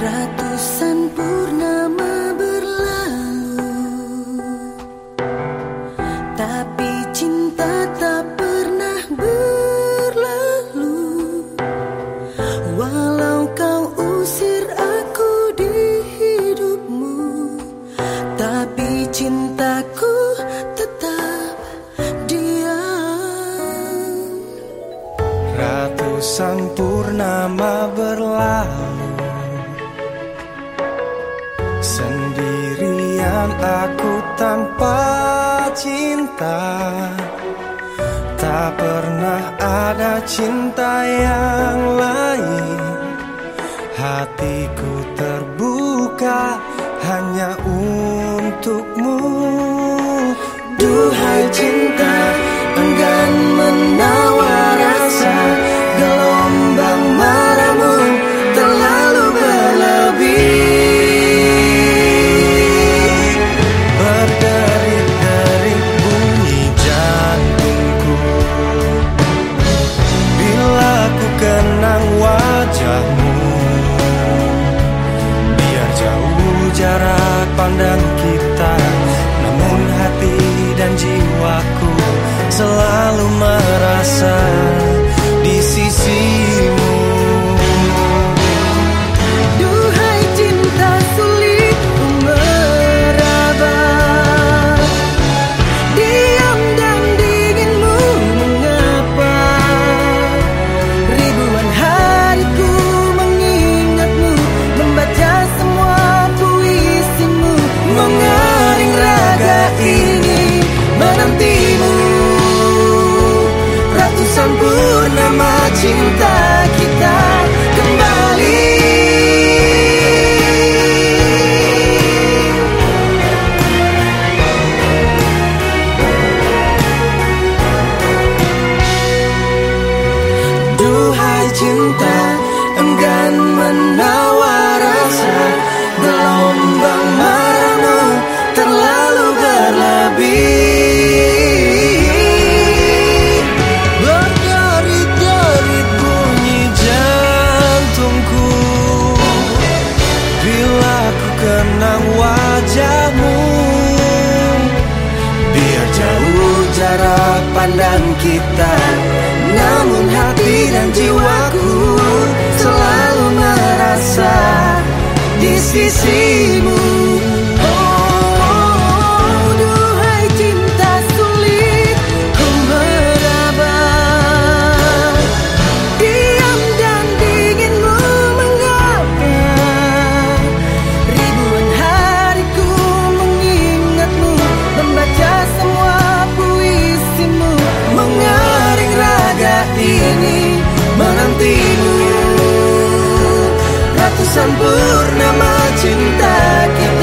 Ratusan purnama berlalu Tapi cinta tak pernah berlalu. Walau kau usir aku di hidupmu Tapi cintaku tetap diam. Ratusan purnama berlalu Sendirian aku tanpa cinta Tak pernah ada cinta yang lain. Hatiku terbuka hanya untukmu. Duhai wajahmu cinta enggan menawar rasa Gelombang marahmu terlalu berlebih. Berderit-derit bunyi jantungku. Bila ku kenang wajahmu Biar jauh jarak pandang kita raga ini menantimu. Ratusan purnama cinta kita.